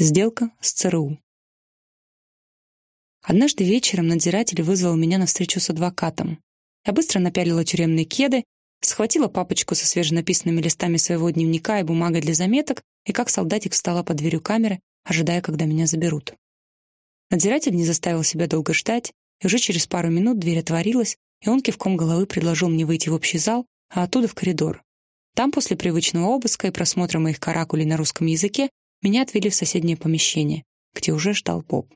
Сделка с ЦРУ. Однажды вечером надзиратель вызвал меня на встречу с адвокатом. Я быстро напялила тюремные кеды, схватила папочку со свеженаписанными листами своего дневника и бумагой для заметок и как солдатик встала под дверью камеры, ожидая, когда меня заберут. Надзиратель не заставил себя долго ждать, и уже через пару минут дверь отворилась, и он кивком головы предложил мне выйти в общий зал, а оттуда в коридор. Там, после привычного обыска и просмотра моих каракулей на русском языке, меня отвели в соседнее помещение, где уже ждал Боб.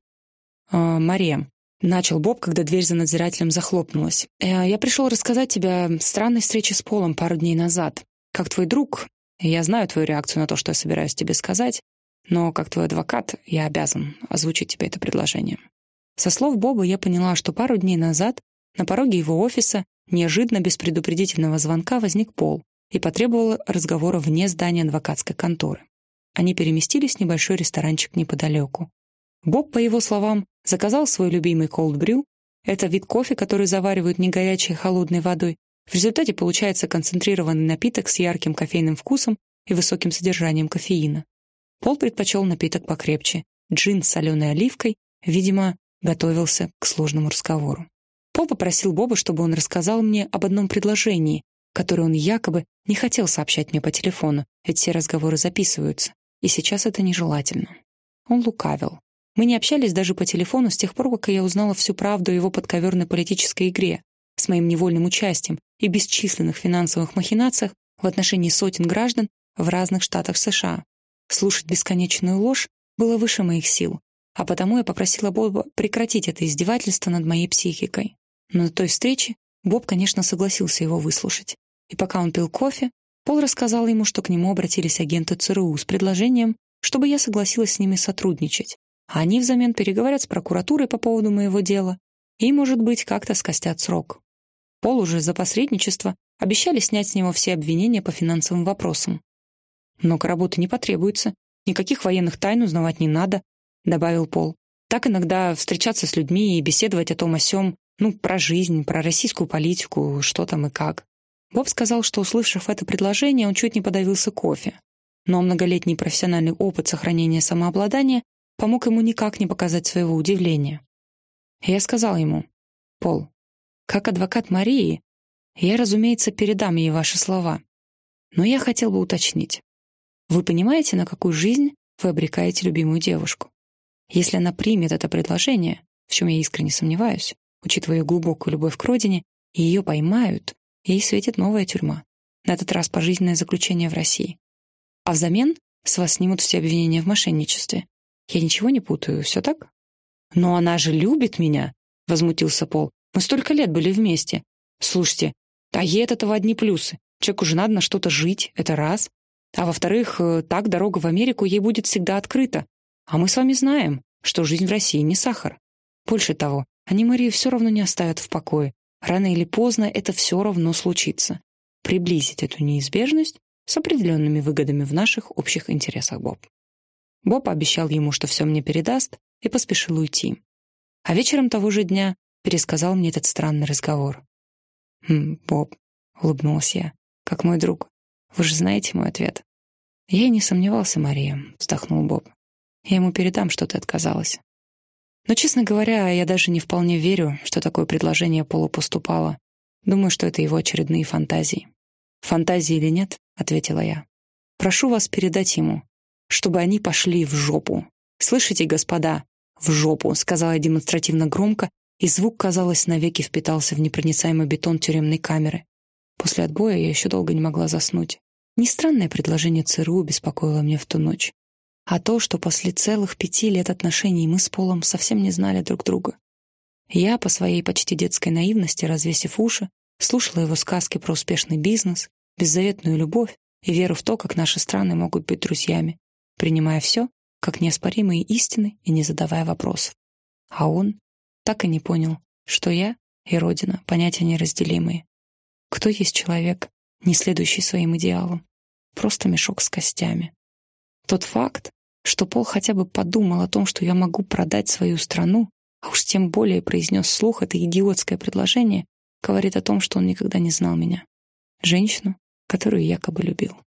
«Э, «Мария», — начал Боб, когда дверь за надзирателем захлопнулась. «Э, «Я пришел рассказать тебе о странной встрече с Полом пару дней назад. Как твой друг, я знаю твою реакцию на то, что я собираюсь тебе сказать, но как твой адвокат я обязан озвучить тебе это предложение». Со слов Боба я поняла, что пару дней назад на пороге его офиса неожиданно без предупредительного звонка возник Пол и потребовал разговора вне здания адвокатской конторы. Они переместились в небольшой ресторанчик неподалеку. Боб, по его словам, заказал свой любимый brew. Это вид кофе, который заваривают не горячей, а холодной водой. В результате получается концентрированный напиток с ярким кофейным вкусом и высоким содержанием кофеина. Пол предпочел напиток покрепче. Джин с соленой оливкой, видимо, готовился к сложному разговору. Пол попросил Боба, чтобы он рассказал мне об одном предложении, которое он якобы не хотел сообщать мне по телефону, ведь все разговоры записываются и сейчас это нежелательно. Он лукавил. Мы не общались даже по телефону с тех пор, как я узнала всю правду о его подковерной политической игре, с моим невольным участием и бесчисленных финансовых махинациях в отношении сотен граждан в разных штатах США. Слушать бесконечную ложь было выше моих сил, а потому я попросила Боба прекратить это издевательство над моей психикой. Но на той встрече Боб, конечно, согласился его выслушать. И пока он пил кофе, Пол рассказал ему, что к нему обратились агенты ЦРУ с предложением, чтобы я согласилась с ними сотрудничать, а они взамен переговорят с прокуратурой по поводу моего дела и, может быть, как-то скостят срок. Пол уже за посредничество обещали снять с него все обвинения по финансовым вопросам. «Много работы не потребуется, никаких военных тайн узнавать не надо», — добавил Пол. «Так иногда встречаться с людьми и беседовать о том о сём, ну, про жизнь, про российскую политику, что там и как. Боб сказал, что, услышав это предложение, он чуть не подавился кофе. Но многолетний профессиональный опыт сохранения самообладания помог ему никак не показать своего удивления. Я сказал ему, «Пол, как адвокат Марии, я, разумеется, передам ей ваши слова. Но я хотел бы уточнить. Вы понимаете, на какую жизнь вы обрекаете любимую девушку? Если она примет это предложение, в чем я искренне сомневаюсь, учитывая ее глубокую любовь к родине, и ее поймают, ей светит новая тюрьма. На этот раз пожизненное заключение в России. А взамен с вас снимут все обвинения в мошенничестве. Я ничего не путаю, все так? Но она же любит меня, возмутился Пол. Мы столько лет были вместе. Слушайте, а ей от этого одни плюсы. Человеку же надо на что-то жить, это раз. А во-вторых, э, так дорога в Америку ей будет всегда открыта. А мы с вами знаем, что жизнь в России не сахар. Больше того, они Марию все равно не оставят в покое. Рано или поздно это все равно случится. Приблизить эту неизбежность с определенными выгодами в наших общих интересах, Боб. Боб обещал ему, что все мне передаст, и поспешил уйти. А вечером того же дня пересказал мне этот странный разговор. «Хм, Боб», — улыбнулась я, — «как мой друг. Вы же знаете мой ответ». «Я и не сомневался, Мария», — вздохнул Боб. «Я ему передам, что ты отказалась. Но, честно говоря, я даже не вполне верю, что такое предложение Полу поступало. Думаю, что это его очередные фантазии. «Фантазии или нет?» — ответила я. «Прошу вас передать ему, чтобы они пошли в жопу. Слышите, господа? В жопу!» — сказала я демонстративно громко, и звук, казалось, навеки впитался в непроницаемый бетон тюремной камеры. После отбоя я еще долго не могла заснуть. Не странное предложение ЦРУ беспокоило меня в ту ночь а то, что после целых пяти лет отношений мы с Полом совсем не знали друг друга. Я, по своей почти детской наивности, развесив уши, слушала его сказки про успешный бизнес, беззаветную любовь и веру в то, как наши страны могут быть друзьями, принимая все как неоспоримые истины и не задавая вопросов. А он так и не понял, что я и Родина — понятия неразделимые. Кто есть человек, не следующий своим идеалам? Просто мешок с костями. Тот факт, что Пол хотя бы подумал о том, что я могу продать свою страну, а уж тем более произнес вслух это идиотское предложение, говорит о том, что он никогда не знал меня. Женщину, которую якобы любил.